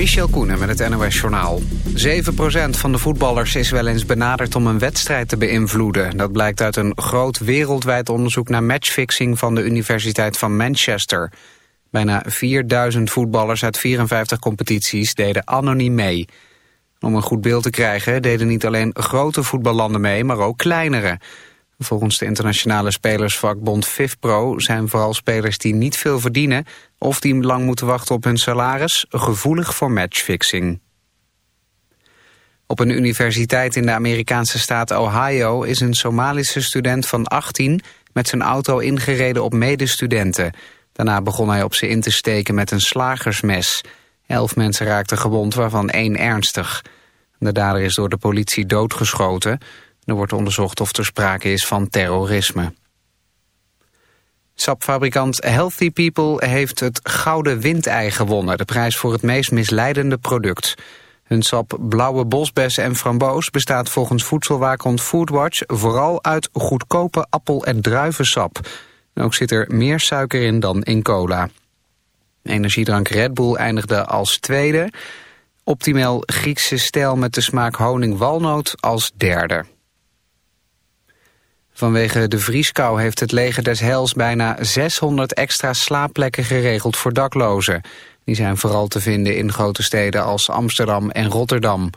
Michel Koenen met het NOS-journaal. 7% van de voetballers is wel eens benaderd om een wedstrijd te beïnvloeden. Dat blijkt uit een groot wereldwijd onderzoek naar matchfixing van de Universiteit van Manchester. Bijna 4000 voetballers uit 54 competities deden anoniem mee. Om een goed beeld te krijgen deden niet alleen grote voetballanden mee, maar ook kleinere. Volgens de internationale spelersvakbond FIFPro zijn vooral spelers die niet veel verdienen of die lang moeten wachten op hun salaris gevoelig voor matchfixing. Op een universiteit in de Amerikaanse staat Ohio is een Somalische student van 18 met zijn auto ingereden op medestudenten. Daarna begon hij op ze in te steken met een slagersmes. Elf mensen raakten gewond, waarvan één ernstig. De dader is door de politie doodgeschoten. Er wordt onderzocht of er sprake is van terrorisme. Sapfabrikant Healthy People heeft het Gouden Windei gewonnen... de prijs voor het meest misleidende product. Hun sap Blauwe Bosbessen en Framboos bestaat volgens voedselwaakhond Foodwatch... vooral uit goedkope appel- en druivensap. ook zit er meer suiker in dan in cola. Energiedrank Red Bull eindigde als tweede. Optimal Griekse stijl met de smaak honing-walnoot als derde. Vanwege de vrieskou heeft het leger des Hels bijna 600 extra slaapplekken geregeld voor daklozen. Die zijn vooral te vinden in grote steden als Amsterdam en Rotterdam.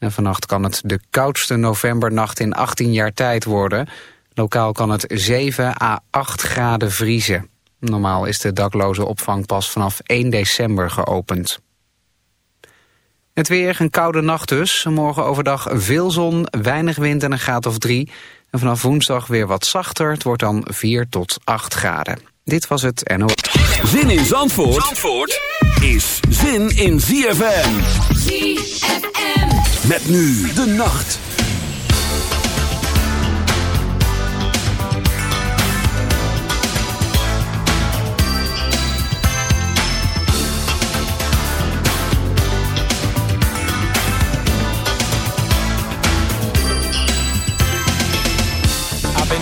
Vannacht kan het de koudste novembernacht in 18 jaar tijd worden. Lokaal kan het 7 à 8 graden vriezen. Normaal is de dakloze opvang pas vanaf 1 december geopend. Het weer, een koude nacht dus. Morgen overdag veel zon, weinig wind en een graad of drie. En vanaf woensdag weer wat zachter. Het wordt dan 4 tot 8 graden. Dit was het NO. Zin in Zandvoort, Zandvoort is zin in ZFM. ZFM. Met nu de nacht.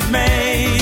now the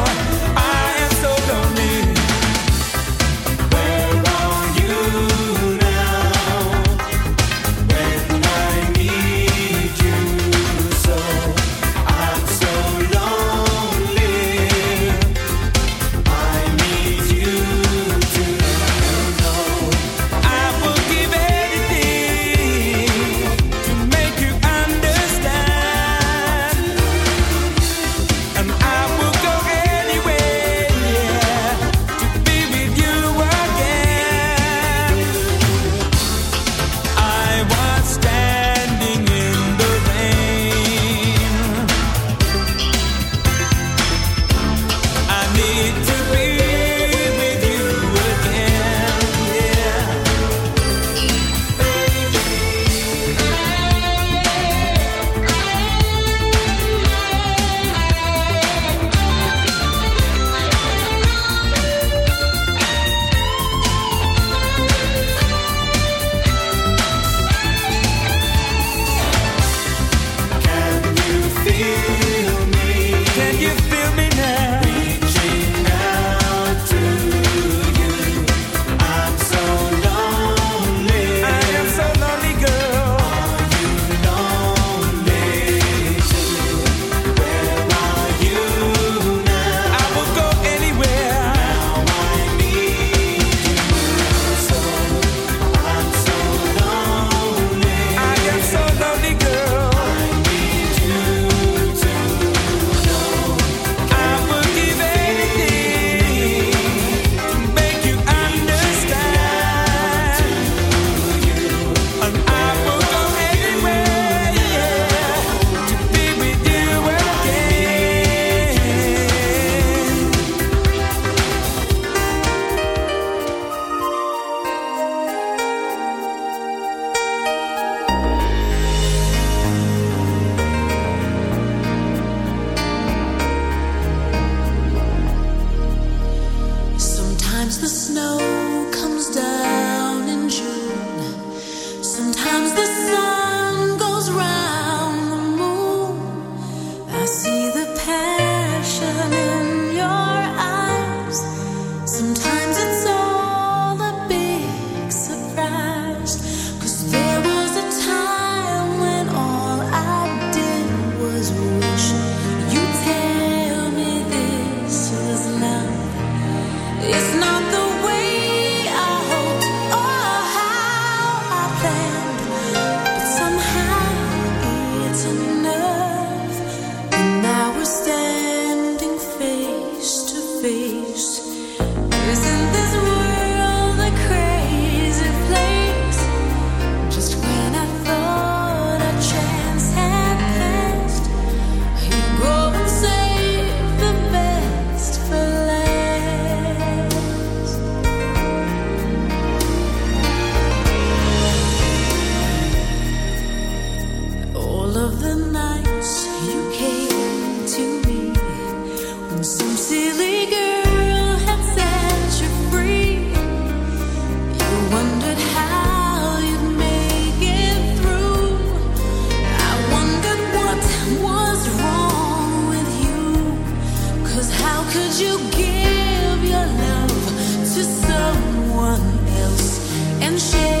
谢。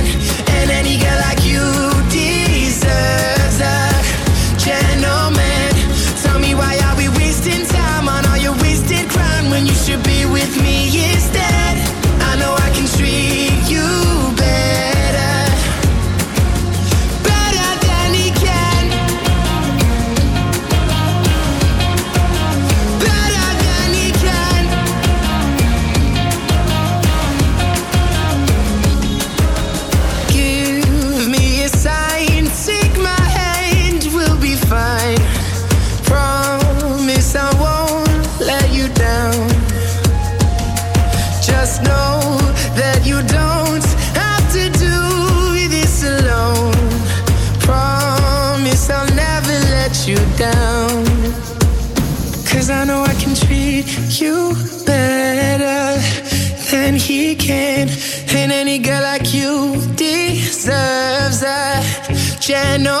gentleman.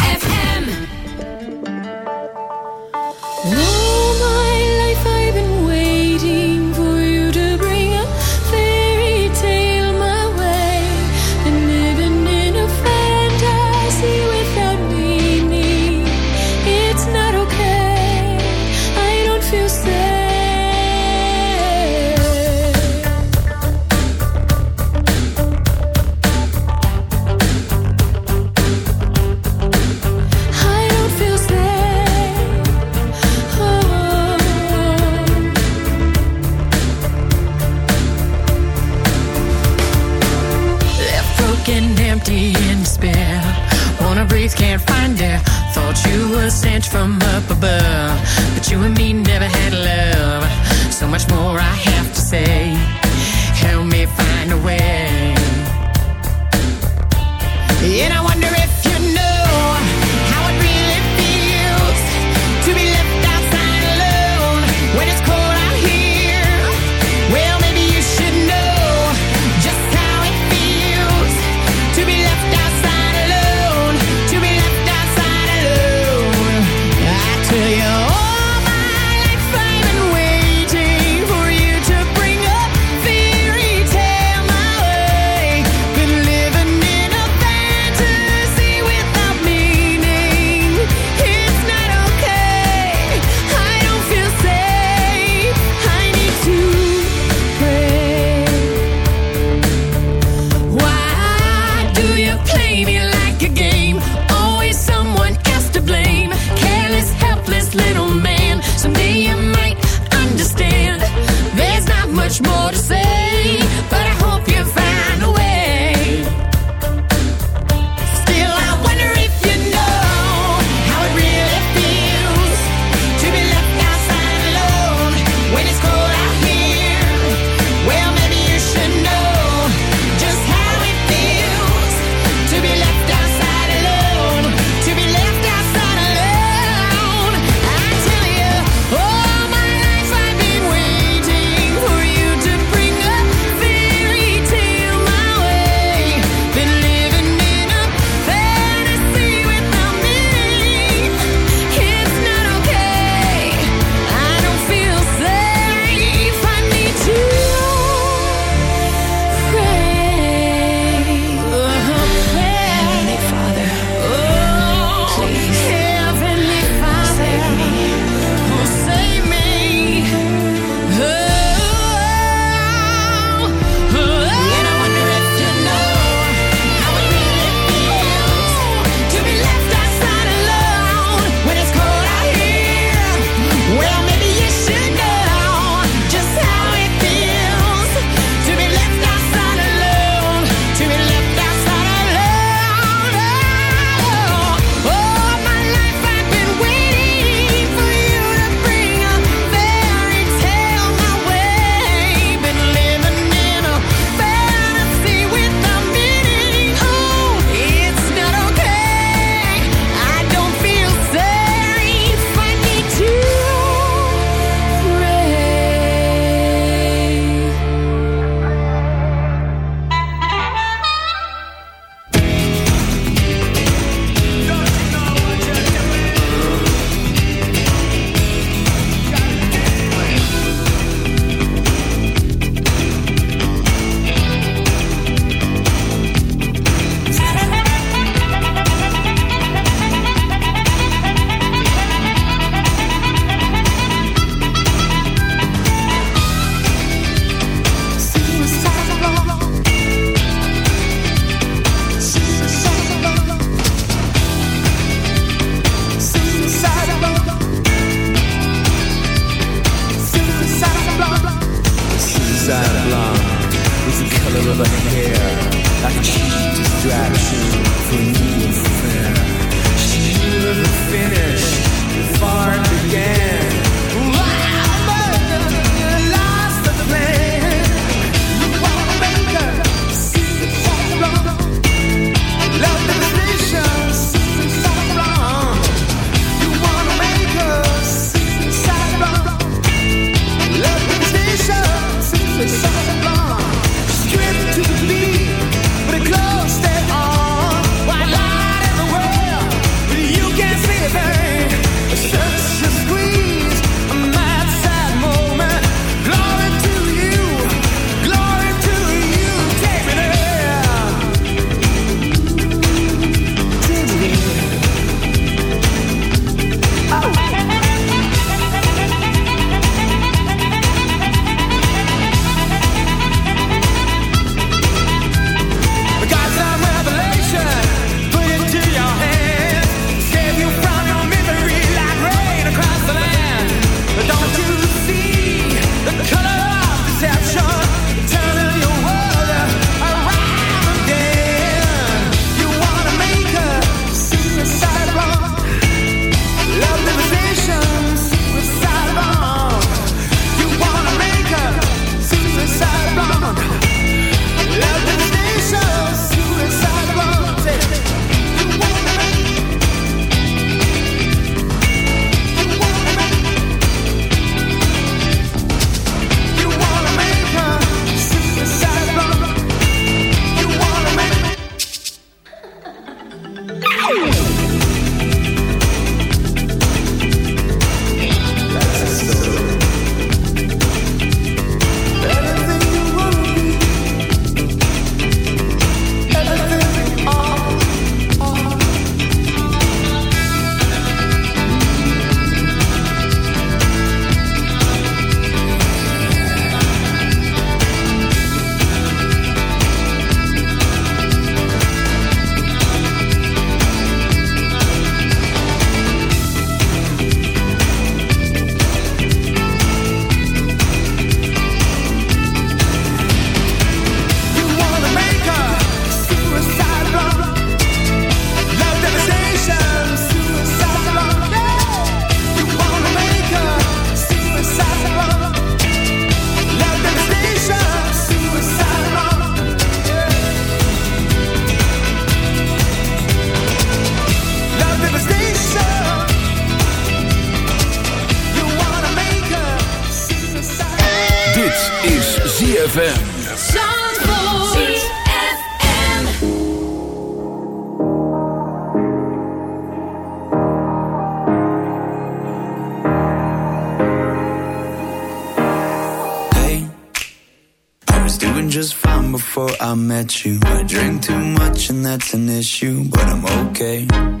that's an issue, but I'm okay.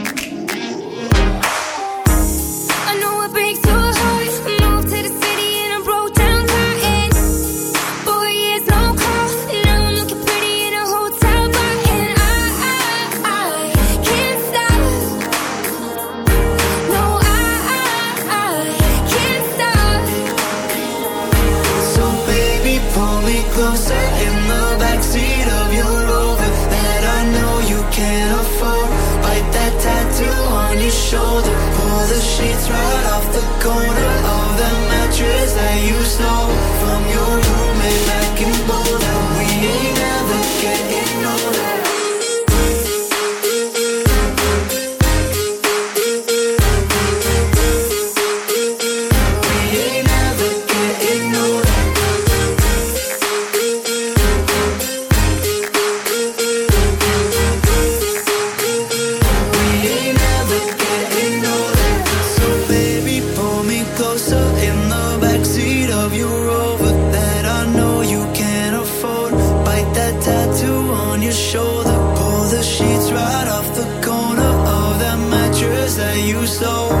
you so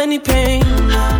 any pain.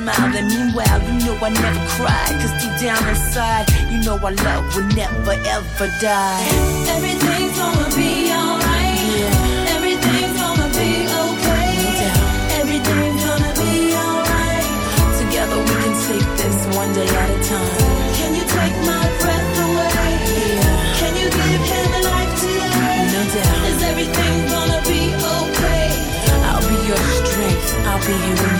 Smile. And meanwhile, you know I never cried. Cause deep down inside, you know our love will never ever die. Everything's gonna be alright. Yeah. Everything's gonna be okay. Doubt. Everything's gonna be alright. Together we can take this one day at a time. Can you take my breath away? Yeah. Can you give him a life today? No doubt. Is everything gonna be okay? I'll be your strength. I'll be you.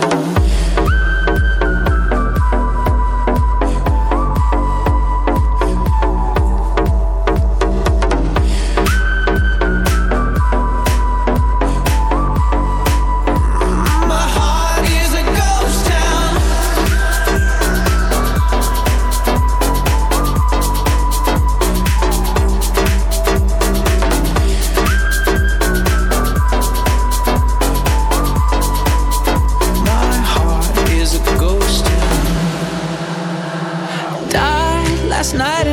Night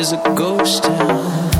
is a ghost town.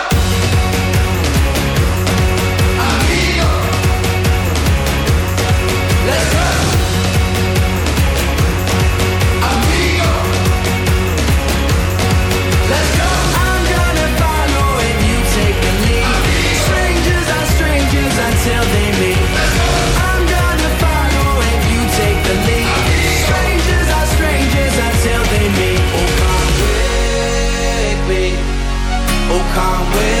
come with